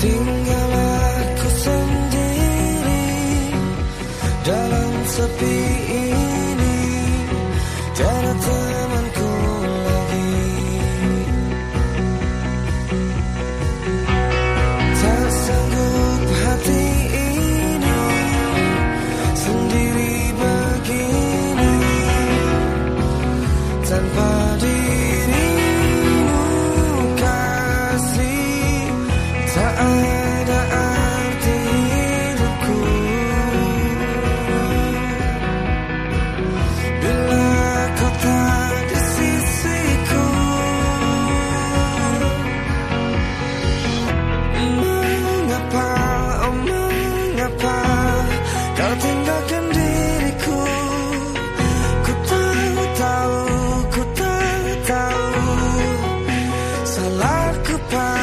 Tinggal aku sendiri dalam sepi ini. Tiada goodbye